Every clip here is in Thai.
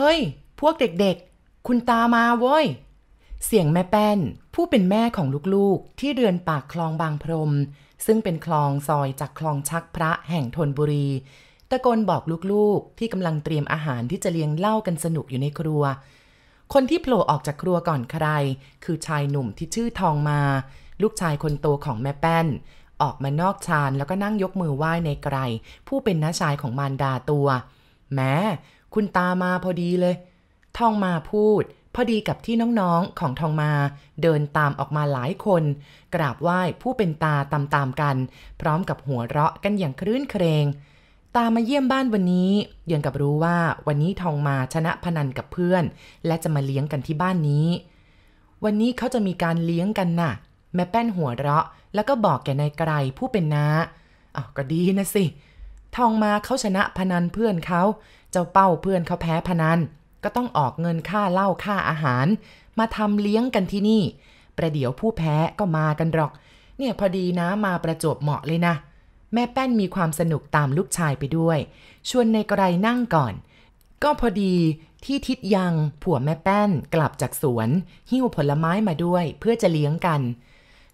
เฮ้ย พวกเด็กๆ คุณตามาเว้ย เสียงแม่แป้น ผู้เป็นแม่ของลูกๆ ที่เรือนปากคลองบางพรม ซึ่งเป็นคลองซอยจากคลองชักพระแห่งธนบุรี ตะโกนบอกลูกๆ ที่กำลังเตรียมอาหารที่จะเลี้ยงเล้ากันสนุกอยู่ในครัว คนที่โผล่ออกจากครัวก่อนใคร คือชายหนุ่มที่ชื่อทองมา ลูกชายคนโตของแม่แป้นออกมานอกชานแล้วก็นั่งยกมือไหว้ในไกร ผู้เป็นน้าชายของมารดาตัว แม้ คุณตามาพอดีเลย ทองมาพูด พอดีกับที่น้องๆของทองมา เดินตามออกมาหลายคน กราบไหว้ผู้เป็นตาตามๆกัน พร้อมกับหัวเราะกันอย่างครื่นเครง ตามาเยี่ยมบ้านวันนี้ยังกับรู้ว่าวันนี้ทองมาชนะพนันกับเพื่อน และจะมาเลี้ยงกันที่บ้านนี้ วันนี้เขาจะมีการเลี้ยงกันน่ะ แม่แป้นหัวเราะ แล้วก็บอกแกนายไกรผู้เป็นน้าอ้าวก็ดีนะสิ ทองมาเขาชนะพนันเพื่อนเขา เจ้าเป้าเพื่อนเขาแพ้พนัน ก็ต้องออกเงินค่าเหล้าค่าอาหาร มาทำเลี้ยงกันที่นี่ ประเดี๋ยวผู้แพ้ก็มากันหรอก เนี่ยพอดีนะมาประจบเหมาะเลยนะ แม่แป้นมีความสนุกตามลูกชายไปด้วย ชวนในกรนั่งก่อน ก็พอดีที่ทิดยังผัวแม่แป้นกลับจากสวน หิ้วผลไม้มาด้วย เพื่อจะเลี้ยงกัน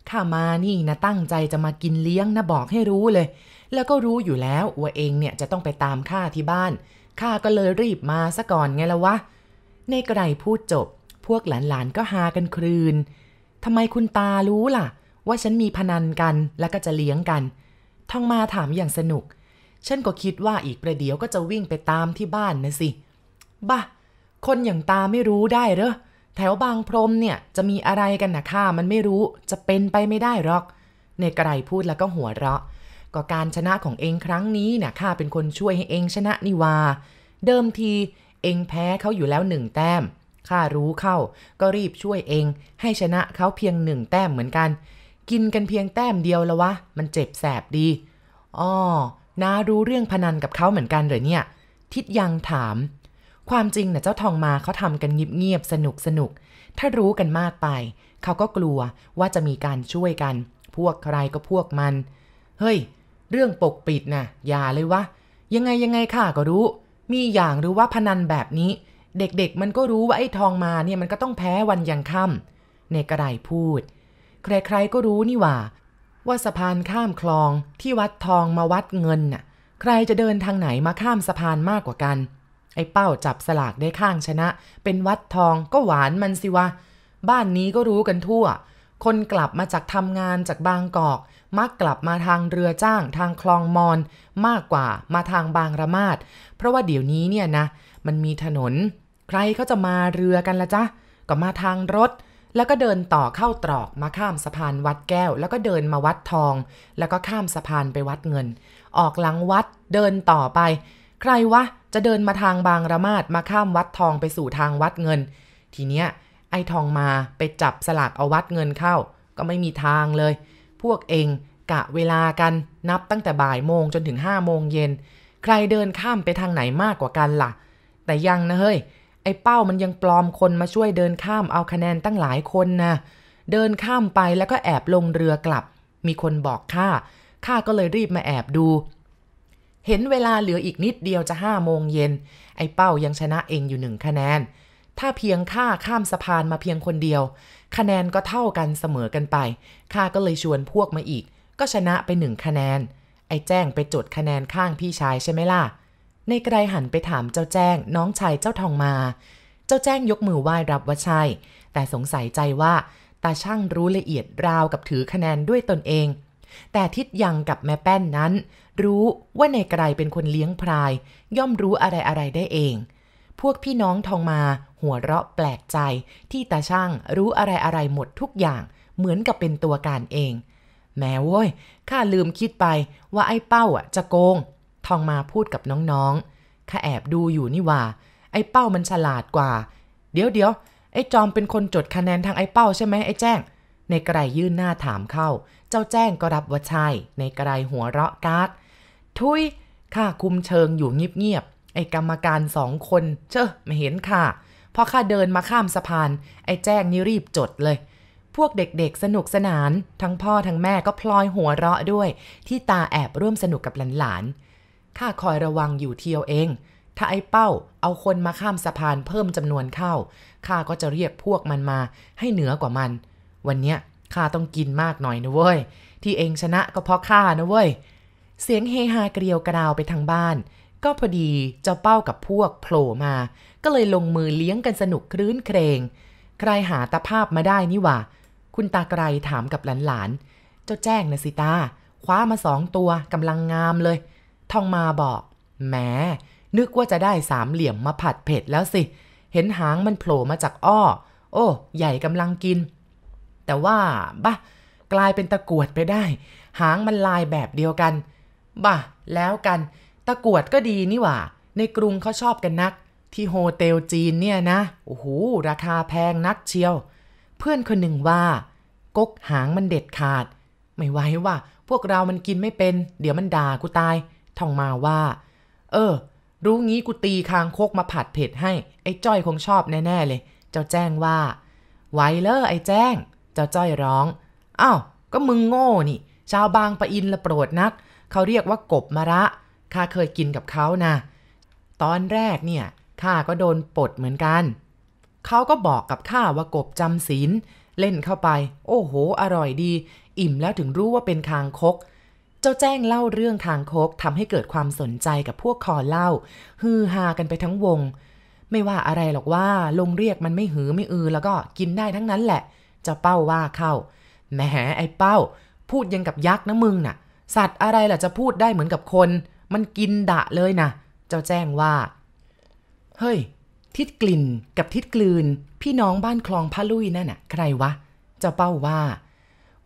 ข้ามานี่นะตั้งใจจะมากินเลี้ยงนะบอกให้รู้เลย แล้วก็รู้อยู่แล้วว่าเองเนี่ยจะต้องไปตามข้าที่บ้านข้าก็เลยรีบมาซะก่อนไงละวะ ในไกรพูดจบ พวกหลานๆก็หากันครืนทำไมคุณตารู้ล่ะ ว่าฉันมีพนันกันแล้วก็จะเลี้ยงกัน ทองมาถามอย่างสนุก ฉันก็คิดว่าอีกประเดี๋ยวก็จะวิ่งไปตามที่บ้านนะสิ บ้าคนอย่างตาไม่รู้ได้เหรอ แถวบางพรมเนี่ยจะมีอะไรกันนะข้ามันไม่รู้ จะเป็นไปไม่ได้หรอก ในไกรพูดแล้วก็หัวเราะ ก็การชนะของเองครั้งนี้เนี่ยข้าเป็นคนช่วยให้เองชนะนี่วา เดิมทีเองแพ้เขาอยู่แล้วหนึ่งแต้ม ข้ารู้เข้า ก็รีบช่วยเอง ให้ชนะเขาเพียงหนึ่งแต้มเหมือนกัน กินกันเพียงแต้มเดียวละวะ มันเจ็บแสบดี อ้อน้ารู้เรื่องพนันกับเขาเหมือนกันเหรอเนี่ย ทิดยังถาม ความจริงนะ่ะเจ้าทองมาเขาทำกันเงียบๆสนุกสนุก ถ้ารู้กันมากไป เขาก็กลัวว่าจะมีการช่วยกัน พวกใครก็พวกมัน เฮ้ย เรื่องปกปิดนะ่ะอย่าเลยวะ ยังไงยังไงข้าก็รู้ มีอย่างหรือว่าพนันแบบนี้ เด็กๆมันก็รู้ว่าไอ้ทองมาเนี่ยมันก็ต้องแพ้วันยังค่ำเนกระไรพูด ใครๆก็รู้นี่ว่า ว่าสะพานข้ามคลองที่วัดทองมาวัดเงินน่ะ ใครจะเดินทางไหนมาข้ามสะพานมากกว่ากัน ไอ้เป้าจับสลากได้ข้างชนะ เป็นวัดทองก็หวานมันสิวะ บ้านนี้ก็รู้กันทั่ว คนกลับมาจากทำงานจากบางกอก มักกลับมาทางเรือจ้างทางคลองมอนมากกว่ามาทางบางระมาดเพราะว่าเดี๋ยวนี้เนี่ยนะมันมีถนน ใครเขาจะมาเรือกันละจ๊ะก็มาทางรถ แล้วก็เดินต่อเข้าตรอกมาข้ามสะพานวัดแก้ว แล้วก็เดินมาวัดทอง แล้วก็ข้ามสะพานไปวัดเงิน ออกหลังวัดเดินต่อไป ใครวะจะเดินมาทางบางระมาดมาข้ามวัดทองไปสู่ทางวัดเงิน ทีเนี้ยไอ้ทองมาไปจับสลากเอาวัดเงินเข้า ก็ไม่มีทางเลย พวกเองกะเวลากันนับตั้งแต่บ่ายโมงจนถึงห้าโมงเย็น ใครเดินข้ามไปทางไหนมากกว่ากันล่ะ แต่ยังนะเฮ้ย ไอ้เป้ามันยังปลอมคนมาช่วยเดินข้ามเอาคะแนนตั้งหลายคนนะเดินข้ามไปแล้วก็แอบลงเรือกลับ มีคนบอกข้าข้าก็เลยรีบมาแอบดู เห็นเวลาเหลืออีกนิดเดียวจะห้าโมงเย็น ไอ้เป้ายังชนะเองอยู่หนึ่งคะแนน ถ้าเพียงข้าข้ามสะพานมาเพียงคนเดียว คะแนนก็เท่ากันเสมอกันไปข้าก็เลยชวนพวกมาอีก ก็ชนะไปหนึ่งคะแนน ไอ้แจ้งไปจดคะแนนข้างพี่ชายใช่ไหมล่ะ ในไกรหันไปถามเจ้าแจ้ง น้องชายเจ้าทองมา เจ้าแจ้งยกมือไหว้รับว่าใช่ แต่สงสัยใจว่า ตาช่างรู้ละเอียดราวกับถือคะแนนด้วยตนเอง แต่ทิดยังกับแม่แป้นนั้น รู้ว่าในไกรเป็นคนเลี้ยงพราย ย่อมรู้อะไรอะไรได้เอง พวกพี่น้องทองมาหัวเราะแปลกใจที่ตาช่างรู้อะไรอะไรหมดทุกอย่าง เหมือนกับเป็นตัวการเอง แม้โว้ยข้าลืมคิดไปว่าไอ้เป้าอะจะโกง ทองมาพูดกับน้องๆข้าแอบดูอยู่นี่ว่า ไอ้เป้ามันฉลาดกว่า เดี๋ยวเดี๋ยวไอ้จอมเป็นคนจดคะแนนทางไอ้เป้าใช่ไหมไอ้แจ้ง ในไกรยื่นหน้าถามเข้า เจ้าแจ้งก็รับว่าใช่ในไกรหัวเราะกากทุยข้าคุมเชิงอยู่เงียบๆ ไอ้กรรมการสองคน เชอะไม่เห็นค่ะพอข้าเดินมาข้ามสะพาน ไอ้แจ้งนี่รีบจดเลย พวกเด็กๆสนุกสนาน ทั้งพ่อทั้งแม่ก็พลอยหัวเราะด้วย ที่ตาแอบร่วมสนุกกับหลานๆข้าคอยระวังอยู่เทียวเอง ถ้าไอ้เป้าเอาคนมาข้ามสะพานเพิ่มจำนวนเข้าข้าก็จะเรียกพวกมันมา ให้เหนือกว่ามัน วันเนี้ยข้าต้องกินมากหน่อยนะเว้ย ที่เองชนะก็เพราะข้านะเว้ย เสียงเฮฮาเกลียวกระดาวไปทางบ้าน ก็พอดีเจ้าเป้ากับพวกโผล่มา ก็เลยลงมือเลี้ยงกันสนุกครื้นเครง ใครหาตาภาพมาได้นี่ว่า คุณตาไกรถามกับหลานๆ เจ้าแจ้งนะสิตา คว้ามาสองตัวกำลังงามเลย ทองมาบอก แหม นึกว่าจะได้สามเหลี่ยมมาผัดเผ็ดแล้วสิ เห็นหางมันโผล่มาจากอ้อ โอ้ ใหญ่กำลังกิน แต่ว่าบ้ากลายเป็นตะกวดไปได้ หางมันลายแบบเดียวกัน บ้าแล้วกัน ตะกวดก็ดีนี่หว่า ในกรุงเขาชอบกันนัก ที่โฮเทลจีนเนี่ยนะ โอ้โห ราคาแพงนักเชียว เพื่อนคนหนึ่งว่ากกหางมันเด็ดขาด ไม่ไหวว่า พวกเรามันกินไม่เป็น เดี๋ยวมันด่ากูตายทองมาว่า เออ รู้งี้กูตีคางคกมาผัดเผ็ดให้ ไอ้จ้อยคงชอบแน่ๆเลย เจ้าแจ้งว่า ไวเลอไอ้แจ้ง เจ้าจ้อยร้อง อ้าว ก็มึงโง่นี่ ชาวบางปะอินละโปรดนัก เขาเรียกว่ากบมะระ ข้าเคยกินกับเขานะ ตอนแรกเนี่ยข้าก็โดนปลดเหมือนกัน เขาก็บอกกับข้าว่ากบจำศีลเล่นเข้าไป โอ้โห อร่อยดี อิ่มแล้วถึงรู้ว่าเป็นคางคก เจ้าแจ้งเล่าเรื่องคางคกทำให้เกิดความสนใจกับพวกคอเล่า ฮือฮากันไปทั้งวง ไม่ว่าอะไรหรอกว่าลงเรียกมันไม่หือไม่อือ แล้วก็กินได้ทั้งนั้นแหละจ้าเป้าว่าเข้าแหมไอ้เป้า พูดยังกับยักษ์นะมึงน่ะ สัตว์อะไรล่ะจะพูดได้เหมือนกับคน มันกินดะเลยนะ เจ้าแจ้งว่า เฮ้ย ทิดกลิ่นกับทิดกลืน พี่น้องบ้านคลองพะลุยนั่นน่ะ ใครวะ เจ้าเป้าว่า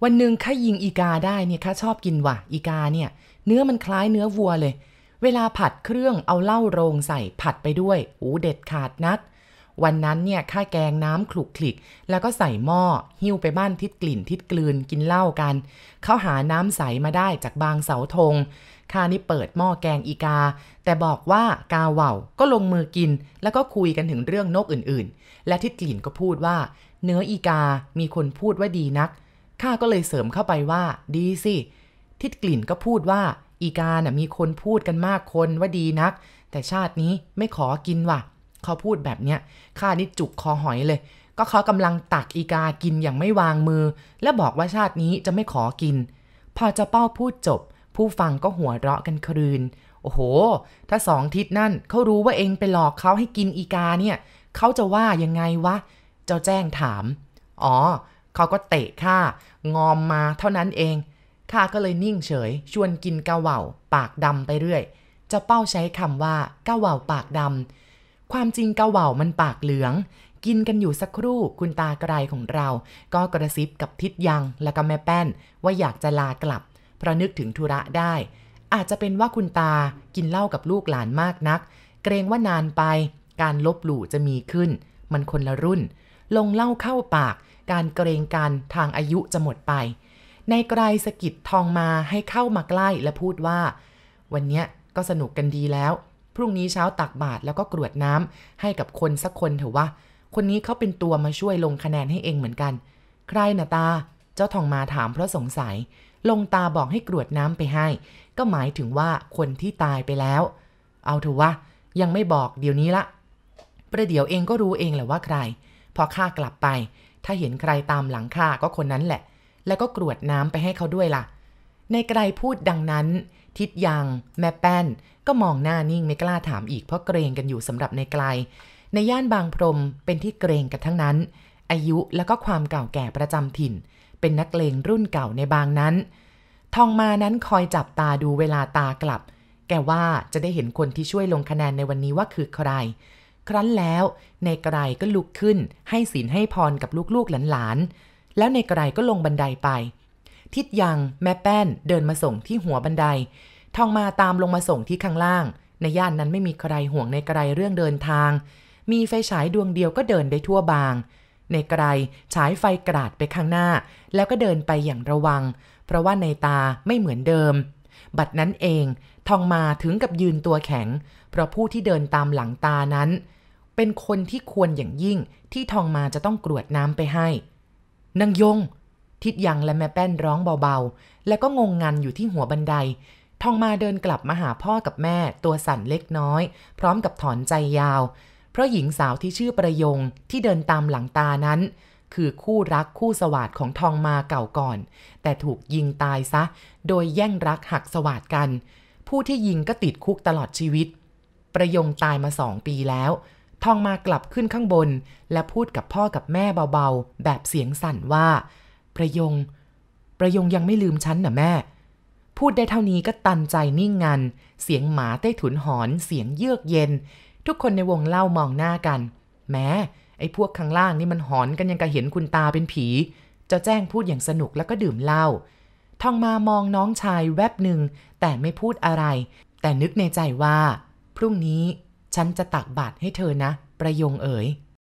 วันหนึ่งข้ายิงอีกาได้เนี่ยข้าชอบกินว่ะ อีกาเนี่ย เนื้อมันคล้ายเนื้อวัวเลย เวลาผัดเครื่องเอาเหล้าโรงใส่ผัดไปด้วยอูเด็ดขาดนักวันนั้นเนี่ยข้าแกงน้ำคลุกคลิก แล้วก็ใส่หม้อ หิ้วไปบ้านทิดกลิ่นทิดกลืนกินเหล้ากัน เขาหาน้ำใสมาได้จากบางเสาธง ข้านี่เปิดหม้อแกงอีกา แต่บอกว่ากาเหว่าก็ลงมือกิน แล้วก็คุยกันถึงเรื่องนกอื่นๆ และทิดกลิ่นก็พูดว่า เนื้ออีกา มีคนพูดว่าดีนัก ข้าก็เลยเสริมเข้าไปว่า ดีสิ ทิดกลิ่นก็พูดว่า อีกาน่ะมีคนพูดกันมากคนว่าดีนัก แต่ชาตินี้ไม่ขอกินว่ะ เขาพูดแบบเนี้ย ข้านี่จุกคอหอยเลย ก็เขากำลังตักอีกากินอย่างไม่วางมือ และบอกว่าชาตินี้จะไม่ขอกิน พอจะเป้าพูดจบ ผู้ฟังก็หัวเราะกันครืน โอ้โห ถ้าสองทิศนั่นเขารู้ว่าเองไปหลอกเขาให้กินอีกาเนี่ยเขาจะว่ายังไงวะ เจ้าแจ้งถาม อ๋อ เขาก็เตะข้างอมมาเท่านั้นเอง ข้าก็เลยนิ่งเฉย ชวนกินกาเหว่า ปากดำไปเรื่อยเจ้าเป้าใช้คำว่ากาเหว่าปากดำ ความจริงกาเหว่ามันปากเหลือง กินกันอยู่สักครู่คุณตาไกรของเรา ก็กระซิบกับทิดยังและก็แม่แป้น ว่าอยากจะลากลับ เพราะนึกถึงธุระได้ อาจจะเป็นว่าคุณตากินเหล้ากับลูกหลานมากนัก เกรงว่านานไป การลบหลู่จะมีขึ้น มันคนละรุ่น ลงเหล้าเข้าปาก การเกรงกันทางอายุจะหมดไป ในไกรสกิดทองมาให้เข้ามาใกล้และพูดว่า วันเนี้ยก็สนุกกันดีแล้ว พรุ่งนี้เช้าตักบาตรแล้วก็กรวดน้ำให้กับคนสักคนเถอะวะคนนี้เขาเป็นตัวมาช่วยลงคะแนนให้เองเหมือนกัน ใครนะตา เจ้าทองมาถามเพราะสงสัย ลงตาบอกให้กรวดน้ำไปให้ ก็หมายถึงว่าคนที่ตายไปแล้ว เอาเถอะวะ ยังไม่บอกเดี๋ยวนี้ละ ประเดี๋ยวเองก็รู้เองแหละว่าใคร พอข้ากลับไป ถ้าเห็นใครตามหลังข้าก็คนนั้นแหละ แล้วก็กรวดน้ำไปให้เขาด้วยล่ะ ในไกรพูดดังนั้น ทิดยัง แม่แป้น ก็มองหน้านิ่งไม่กล้าถามอีกเพราะเกรงกันอยู่สำหรับในไกล ในย่านบางพรมเป็นที่เกรงกันทั้งนั้น อายุและก็ความเก่าแก่ประจำถิ่น เป็นนักเลงรุ่นเก่าในบางนั้น ทองมานั้นคอยจับตาดูเวลาตากลับ แกว่าจะได้เห็นคนที่ช่วยลงคะแนนในวันนี้ว่าคือใคร ครั้นแล้วในไกรก็ลุกขึ้น ให้ศีลให้พรกับลูกๆหลานๆ แล้วในไกรก็ลงบันไดไป ทิดยังแม่แป้นเดินมาส่งที่หัวบันได ทองมาตามลงมาส่งที่ข้างล่าง ในย่านนั้นไม่มีใครห่วงในไกรเรื่องเดินทางมีไฟฉายดวงเดียวก็เดินได้ทั่วบาง ในไกรฉายไฟกราดไปข้างหน้า แล้วก็เดินไปอย่างระวัง เพราะว่าในตาไม่เหมือนเดิม บัดนั้นเองทองมาถึงกับยืนตัวแข็ง เพราะผู้ที่เดินตามหลังตานั้น เป็นคนที่ควรอย่างยิ่งที่ทองมาจะต้องกรวดน้ำไปให้นางยง ทิดยังและแม่แป้นร้องเบาๆ แล้วก็งงงันอยู่ที่หัวบันได ทองมาเดินกลับมาหาพ่อกับแม่ตัวสั่นเล็กน้อย พร้อมกับถอนใจยาว ราะหญิงสาวที่ชื่อประยงที่เดินตามหลังตานั้น คือคู่รักคู่สวัสดของทองมาเก่าก่อน แต่ถูกยิงตายซะ โดยแย่งรักหักสวัสดกัน ผู้ที่ยิงก็ติดคุกตลอดชีวิต ประยงตายมาสองปีแล้ว ทองมากลับขึ้นข้างบน และพูดกับพ่อกับแม่เบาๆ แบบเสียงสั่นว่า ประยง ประยงยังไม่ลืมฉันนะแม่พูดได้เท่านี้ก็ตันใจนิ่งงัน เสียงหมาใต้ถุนหอน เสียงเยือกเย็น ทุกคนในวงเล่ามองหน้ากัน แม้ไอ้พวกข้างล่างนี่มันหอนกันยังกะเห็นคุณตาเป็นผี เจ้าแจ้งพูดอย่างสนุกแล้วก็ดื่มเหล้า ทองมามองน้องชายแวบหนึ่งแต่ไม่พูดอะไร แต่นึกในใจว่า พรุ่งนี้ฉันจะตักบาตรให้เธอนะ ประยงเอ๋ย